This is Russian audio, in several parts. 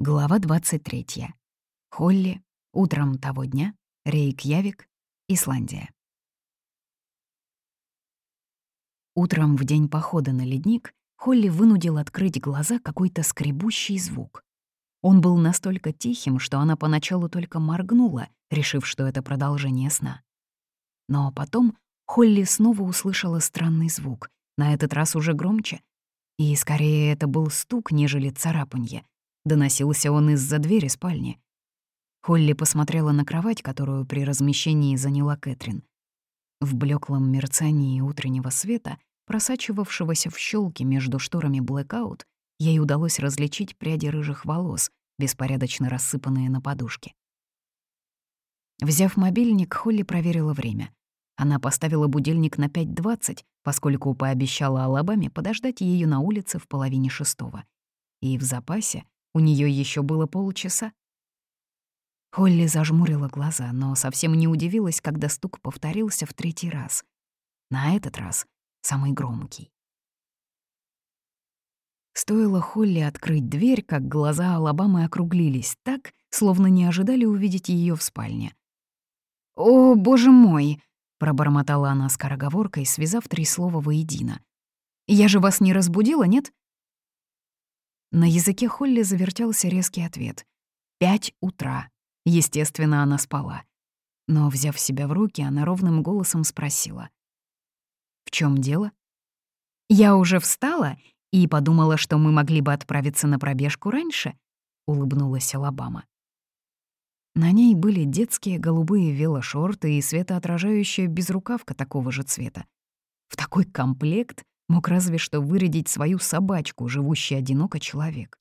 Глава 23. Холли. Утром того дня. Рейкьявик. Исландия. Утром в день похода на ледник Холли вынудил открыть глаза какой-то скребущий звук. Он был настолько тихим, что она поначалу только моргнула, решив, что это продолжение сна. Но потом Холли снова услышала странный звук, на этот раз уже громче. И скорее это был стук, нежели царапанье, Доносился он из-за двери спальни. Холли посмотрела на кровать, которую при размещении заняла Кэтрин. В блеклом мерцании утреннего света, просачивавшегося в щелки между шторами блэкаут, ей удалось различить пряди рыжих волос, беспорядочно рассыпанные на подушке. Взяв мобильник, Холли проверила время. Она поставила будильник на 5.20, поскольку пообещала Алабаме подождать ее на улице в половине шестого. И в запасе у нее еще было полчаса. Холли зажмурила глаза, но совсем не удивилась, когда стук повторился в третий раз. На этот раз самый громкий. Стоило Холли открыть дверь, как глаза Алабамы округлились так, словно не ожидали увидеть ее в спальне. «О, боже мой!» — пробормотала она скороговоркой, связав три слова воедино. «Я же вас не разбудила, нет? На языке Холли завертелся резкий ответ. «Пять утра». Естественно, она спала. Но, взяв себя в руки, она ровным голосом спросила. «В чем дело?» «Я уже встала и подумала, что мы могли бы отправиться на пробежку раньше», — улыбнулась Алабама. На ней были детские голубые велошорты и светоотражающая безрукавка такого же цвета. В такой комплект Мог разве что вырядить свою собачку, живущий одиноко человек.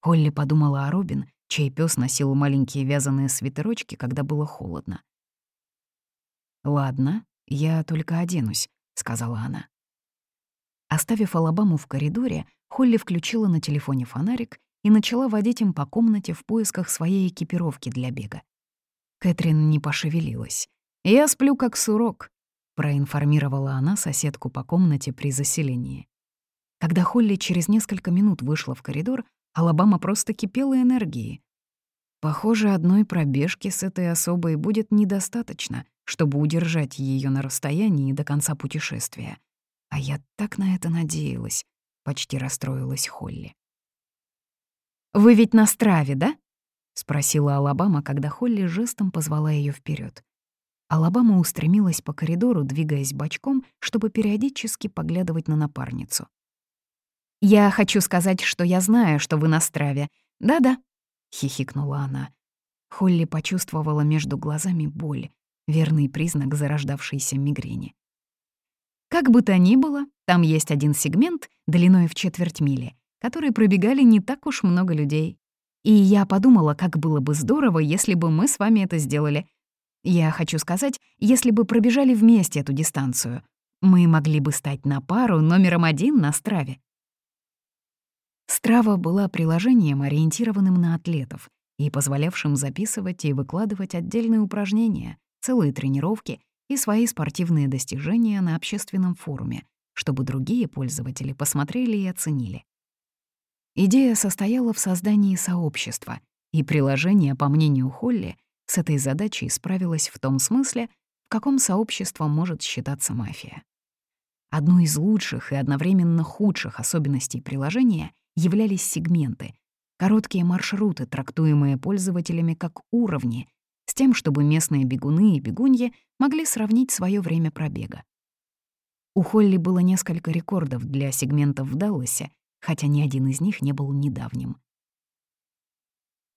Холли подумала о Робин, чей пес носил маленькие вязаные свитерочки, когда было холодно. «Ладно, я только оденусь», — сказала она. Оставив Алабаму в коридоре, Холли включила на телефоне фонарик и начала водить им по комнате в поисках своей экипировки для бега. Кэтрин не пошевелилась. «Я сплю как сурок», проинформировала она соседку по комнате при заселении. Когда Холли через несколько минут вышла в коридор, Алабама просто кипела энергией. Похоже, одной пробежки с этой особой будет недостаточно, чтобы удержать ее на расстоянии до конца путешествия. А я так на это надеялась, почти расстроилась Холли. «Вы ведь на страве, да?» — спросила Алабама, когда Холли жестом позвала ее вперед. Алабама устремилась по коридору, двигаясь бочком, чтобы периодически поглядывать на напарницу. «Я хочу сказать, что я знаю, что вы на страве. Да-да», — хихикнула она. Холли почувствовала между глазами боль, верный признак зарождавшейся мигрени. Как бы то ни было, там есть один сегмент длиной в четверть мили, который пробегали не так уж много людей. И я подумала, как было бы здорово, если бы мы с вами это сделали. Я хочу сказать, если бы пробежали вместе эту дистанцию, мы могли бы стать на пару номером один на Страве. Страва была приложением, ориентированным на атлетов и позволявшим записывать и выкладывать отдельные упражнения, целые тренировки и свои спортивные достижения на общественном форуме, чтобы другие пользователи посмотрели и оценили. Идея состояла в создании сообщества, и приложение, по мнению Холли, с этой задачей справилась в том смысле, в каком сообществом может считаться мафия. Одной из лучших и одновременно худших особенностей приложения являлись сегменты, короткие маршруты, трактуемые пользователями как уровни, с тем, чтобы местные бегуны и бегуньи могли сравнить свое время пробега. У Холли было несколько рекордов для сегментов в Далласе, хотя ни один из них не был недавним.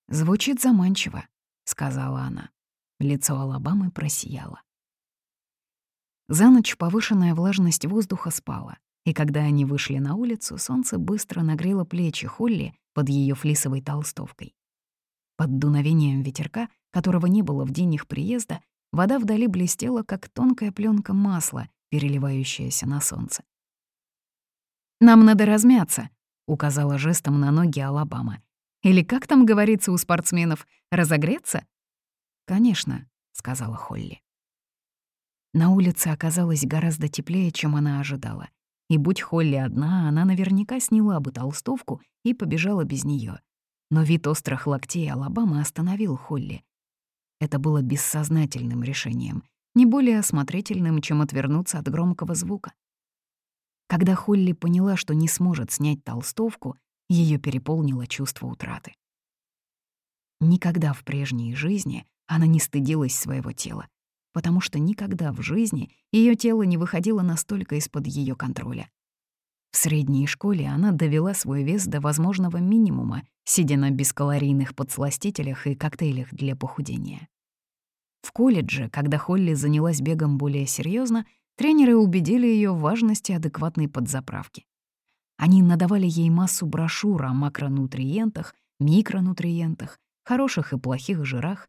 Звучит заманчиво, — сказала она. Лицо Алабамы просияло. За ночь повышенная влажность воздуха спала, и когда они вышли на улицу, солнце быстро нагрело плечи Холли под ее флисовой толстовкой. Под дуновением ветерка, которого не было в день их приезда, вода вдали блестела, как тонкая пленка масла, переливающаяся на солнце. «Нам надо размяться», — указала жестом на ноги Алабама, или как там говорится у спортсменов, разогреться? «Конечно», — сказала Холли. На улице оказалось гораздо теплее, чем она ожидала. И будь Холли одна, она наверняка сняла бы толстовку и побежала без нее. но вид острых локтей Алабамы остановил Холли. Это было бессознательным решением, не более осмотрительным, чем отвернуться от громкого звука. Когда Холли поняла, что не сможет снять толстовку, ее переполнило чувство утраты. Никогда в прежней жизни она не стыдилась своего тела, потому что никогда в жизни ее тело не выходило настолько из-под ее контроля. В средней школе она довела свой вес до возможного минимума, сидя на бескалорийных подсластителях и коктейлях для похудения. В колледже, когда Холли занялась бегом более серьезно, тренеры убедили ее в важности адекватной подзаправки. Они надавали ей массу брошюр о макронутриентах, микронутриентах, хороших и плохих жирах,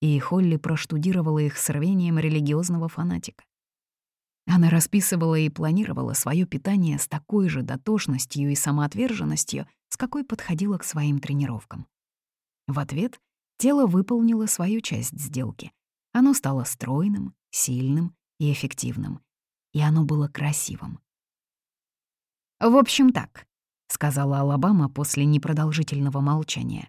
и Холли проштудировала их с рвением религиозного фанатика. Она расписывала и планировала свое питание с такой же дотошностью и самоотверженностью, с какой подходила к своим тренировкам. В ответ тело выполнило свою часть сделки — оно стало стройным, сильным и эффективным. И оно было красивым. «В общем так», — сказала Алабама после непродолжительного молчания.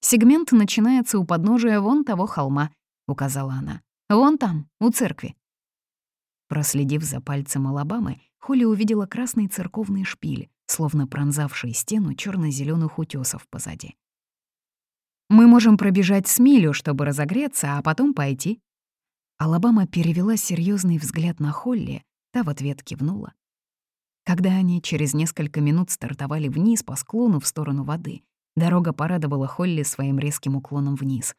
«Сегмент начинается у подножия вон того холма», — указала она. «Вон там, у церкви». Проследив за пальцем Алабамы, Холли увидела красный церковный шпиль, словно пронзавший стену черно зеленых утесов позади. Мы можем пробежать с милю, чтобы разогреться, а потом пойти». Алабама перевела серьезный взгляд на Холли, та в ответ кивнула. Когда они через несколько минут стартовали вниз по склону в сторону воды, дорога порадовала Холли своим резким уклоном вниз.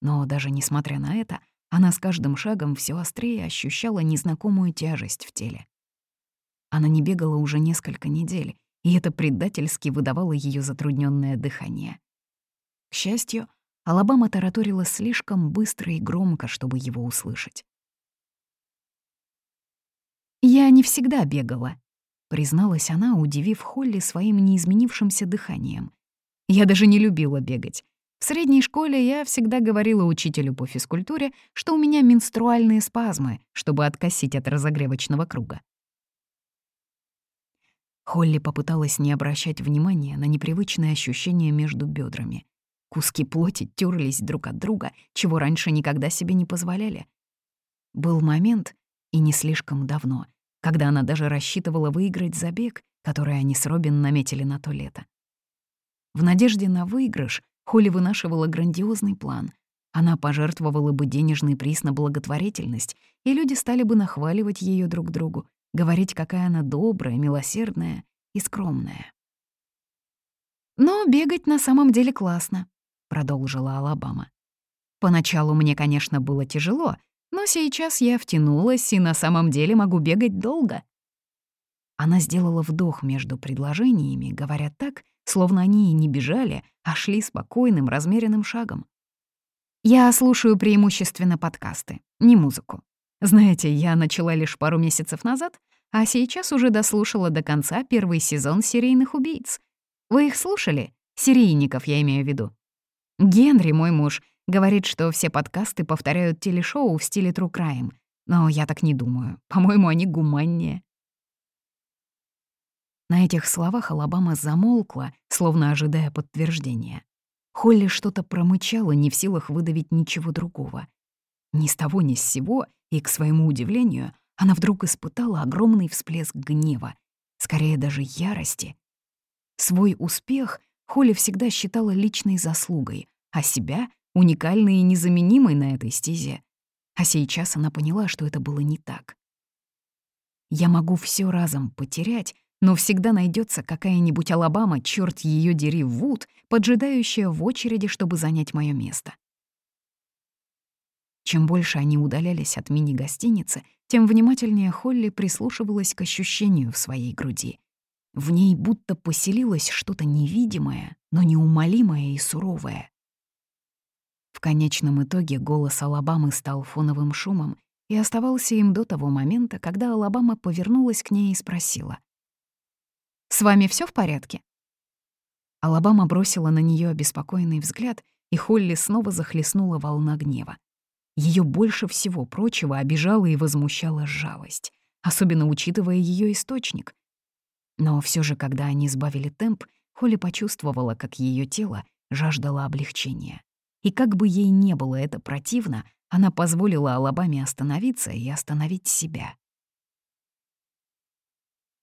Но даже несмотря на это, она с каждым шагом все острее ощущала незнакомую тяжесть в теле. Она не бегала уже несколько недель, и это предательски выдавало ее затрудненное дыхание. К счастью, Алабама тараторила слишком быстро и громко, чтобы его услышать. «Я не всегда бегала», — призналась она, удивив Холли своим неизменившимся дыханием. «Я даже не любила бегать. В средней школе я всегда говорила учителю по физкультуре, что у меня менструальные спазмы, чтобы откосить от разогревочного круга. Холли попыталась не обращать внимания на непривычное ощущение между бедрами. Куски плоти терлись друг от друга, чего раньше никогда себе не позволяли. Был момент, и не слишком давно, когда она даже рассчитывала выиграть забег, который они с Робин наметили на то лето. В надежде на выигрыш Холли вынашивала грандиозный план. Она пожертвовала бы денежный приз на благотворительность, и люди стали бы нахваливать ее друг другу, говорить, какая она добрая, милосердная и скромная. Но бегать на самом деле классно продолжила Алабама. Поначалу мне, конечно, было тяжело, но сейчас я втянулась и на самом деле могу бегать долго. Она сделала вдох между предложениями, говоря так, словно они и не бежали, а шли спокойным, размеренным шагом. Я слушаю преимущественно подкасты, не музыку. Знаете, я начала лишь пару месяцев назад, а сейчас уже дослушала до конца первый сезон «Серийных убийц». Вы их слушали? Серийников, я имею в виду. Генри, мой муж, говорит, что все подкасты повторяют телешоу в стиле True Crime. Но я так не думаю. По-моему, они гуманнее. На этих словах Алабама замолкла, словно ожидая подтверждения. Холли что-то промычала, не в силах выдавить ничего другого. Ни с того ни с сего, и, к своему удивлению, она вдруг испытала огромный всплеск гнева, скорее даже ярости. Свой успех Холли всегда считала личной заслугой, а себя — уникальной и незаменимой на этой стезе. А сейчас она поняла, что это было не так. Я могу все разом потерять, но всегда найдется какая-нибудь Алабама, черт ее дери, Вуд, поджидающая в очереди, чтобы занять мое место. Чем больше они удалялись от мини-гостиницы, тем внимательнее Холли прислушивалась к ощущению в своей груди. В ней будто поселилось что-то невидимое, но неумолимое и суровое. Конечном итоге голос Алабамы стал фоновым шумом и оставался им до того момента, когда Алабама повернулась к ней и спросила. «С вами все в порядке?» Алабама бросила на нее обеспокоенный взгляд, и Холли снова захлестнула волна гнева. Ее больше всего прочего обижала и возмущала жалость, особенно учитывая ее источник. Но все же, когда они сбавили темп, Холли почувствовала, как ее тело жаждала облегчения. И как бы ей не было это противно, она позволила Алабаме остановиться и остановить себя.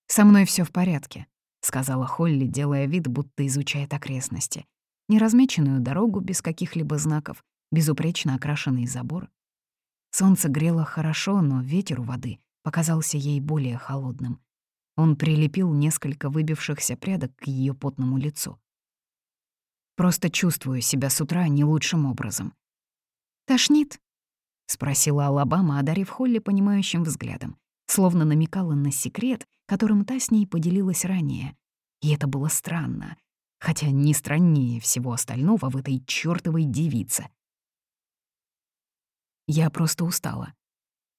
«Со мной все в порядке», — сказала Холли, делая вид, будто изучает окрестности. Неразмеченную дорогу без каких-либо знаков, безупречно окрашенный забор. Солнце грело хорошо, но ветер у воды показался ей более холодным. Он прилепил несколько выбившихся прядок к ее потному лицу. «Просто чувствую себя с утра не лучшим образом». «Тошнит?» — спросила Алабама, одарив Холли понимающим взглядом, словно намекала на секрет, которым та с ней поделилась ранее. И это было странно, хотя не страннее всего остального в этой чёртовой девице. Я просто устала.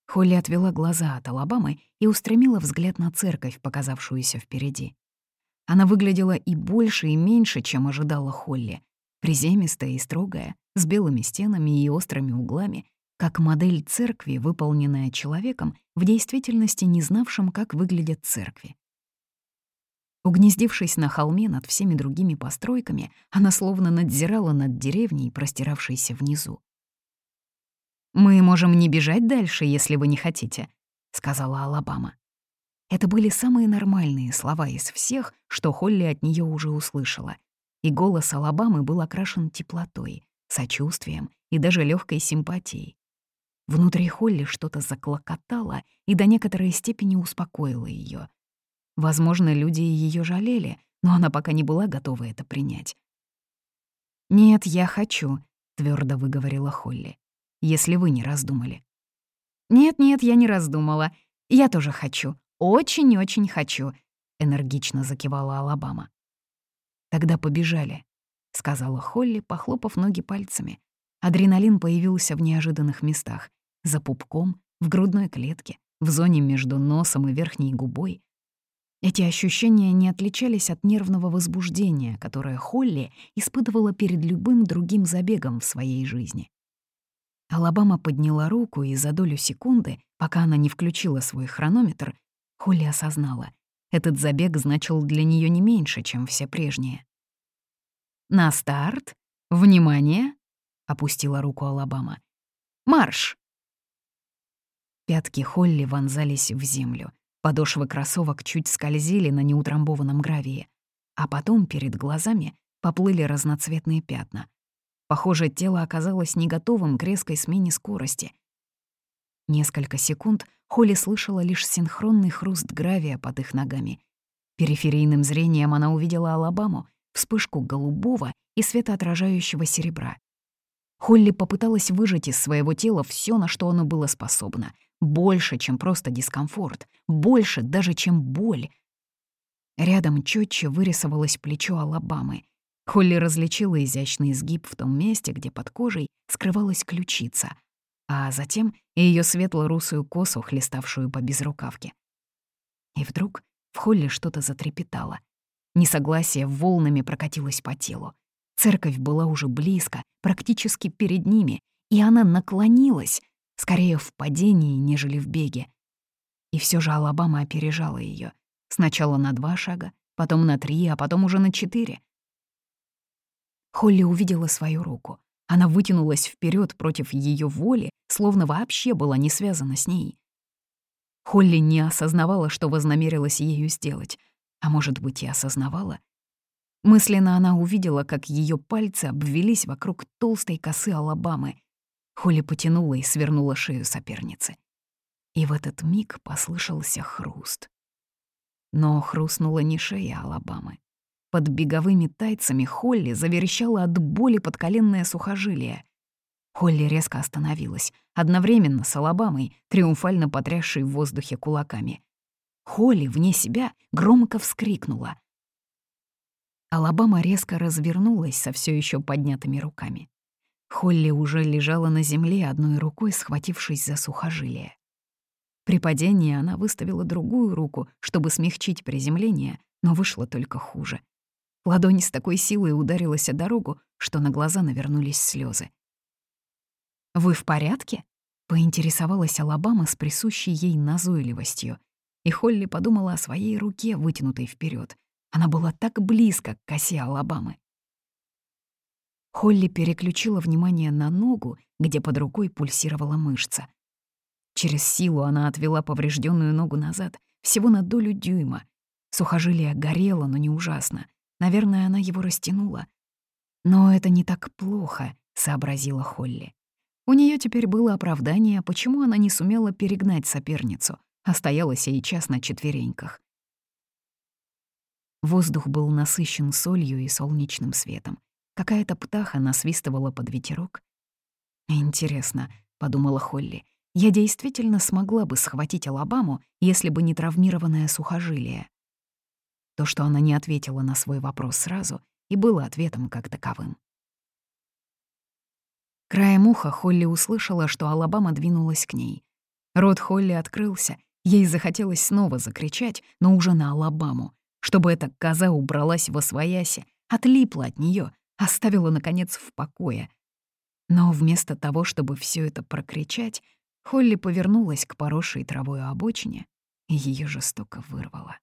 Холли отвела глаза от Алабамы и устремила взгляд на церковь, показавшуюся впереди. Она выглядела и больше, и меньше, чем ожидала Холли. Приземистая и строгая, с белыми стенами и острыми углами, как модель церкви, выполненная человеком, в действительности не знавшим, как выглядят церкви. Угнездившись на холме над всеми другими постройками, она словно надзирала над деревней, простиравшейся внизу. «Мы можем не бежать дальше, если вы не хотите», — сказала Алабама. Это были самые нормальные слова из всех, что Холли от нее уже услышала. И голос Алабамы был окрашен теплотой, сочувствием и даже легкой симпатией. Внутри Холли что-то заклокотало и до некоторой степени успокоило ее. Возможно, люди ее жалели, но она пока не была готова это принять. «Нет, я хочу», — твердо выговорила Холли если вы не раздумали. «Нет-нет, я не раздумала. Я тоже хочу. Очень-очень хочу», — энергично закивала Алабама. «Тогда побежали», — сказала Холли, похлопав ноги пальцами. Адреналин появился в неожиданных местах. За пупком, в грудной клетке, в зоне между носом и верхней губой. Эти ощущения не отличались от нервного возбуждения, которое Холли испытывала перед любым другим забегом в своей жизни. Алабама подняла руку, и за долю секунды, пока она не включила свой хронометр, Холли осознала, этот забег значил для нее не меньше, чем все прежние. «На старт! Внимание!» — опустила руку Алабама. «Марш!» Пятки Холли вонзались в землю. Подошвы кроссовок чуть скользили на неутрамбованном гравии. А потом перед глазами поплыли разноцветные пятна — Похоже, тело оказалось не готовым к резкой смене скорости. Несколько секунд Холли слышала лишь синхронный хруст гравия под их ногами. Периферийным зрением она увидела Алабаму, вспышку голубого и светоотражающего серебра. Холли попыталась выжать из своего тела все, на что оно было способно. Больше, чем просто дискомфорт. Больше даже, чем боль. Рядом четче вырисовалось плечо Алабамы. Холли различила изящный изгиб в том месте, где под кожей скрывалась ключица, а затем и её светло-русую косу, хлеставшую по безрукавке. И вдруг в Холли что-то затрепетало. Несогласие волнами прокатилось по телу. Церковь была уже близко, практически перед ними, и она наклонилась, скорее в падении, нежели в беге. И все же Алабама опережала ее. Сначала на два шага, потом на три, а потом уже на четыре. Холли увидела свою руку. Она вытянулась вперед против ее воли, словно вообще была не связана с ней. Холли не осознавала, что вознамерилась ею сделать. А может быть, и осознавала. Мысленно она увидела, как ее пальцы обвелись вокруг толстой косы Алабамы. Холли потянула и свернула шею соперницы. И в этот миг послышался хруст. Но хрустнула не шея Алабамы. Под беговыми тайцами Холли заверещала от боли подколенное сухожилие. Холли резко остановилась, одновременно с Алабамой, триумфально потрясшей в воздухе кулаками. Холли, вне себя, громко вскрикнула. Алабама резко развернулась со все еще поднятыми руками. Холли уже лежала на земле, одной рукой схватившись за сухожилие. При падении она выставила другую руку, чтобы смягчить приземление, но вышло только хуже. Ладонь с такой силой ударилась о дорогу, что на глаза навернулись слезы. «Вы в порядке?» — поинтересовалась Алабама с присущей ей назойливостью. И Холли подумала о своей руке, вытянутой вперед. Она была так близко к косе Алабамы. Холли переключила внимание на ногу, где под рукой пульсировала мышца. Через силу она отвела поврежденную ногу назад, всего на долю дюйма. Сухожилие горело, но не ужасно. Наверное, она его растянула. «Но это не так плохо», — сообразила Холли. У нее теперь было оправдание, почему она не сумела перегнать соперницу, а стояла сейчас на четвереньках. Воздух был насыщен солью и солнечным светом. Какая-то птаха насвистывала под ветерок. «Интересно», — подумала Холли, — «я действительно смогла бы схватить Алабаму, если бы не травмированное сухожилие». То, что она не ответила на свой вопрос сразу, и было ответом как таковым. Краем уха Холли услышала, что Алабама двинулась к ней. Рот Холли открылся, ей захотелось снова закричать, но уже на Алабаму, чтобы эта коза убралась во свояси, отлипла от нее, оставила, наконец, в покое. Но вместо того, чтобы все это прокричать, Холли повернулась к поросшей травой обочине и ее жестоко вырвала.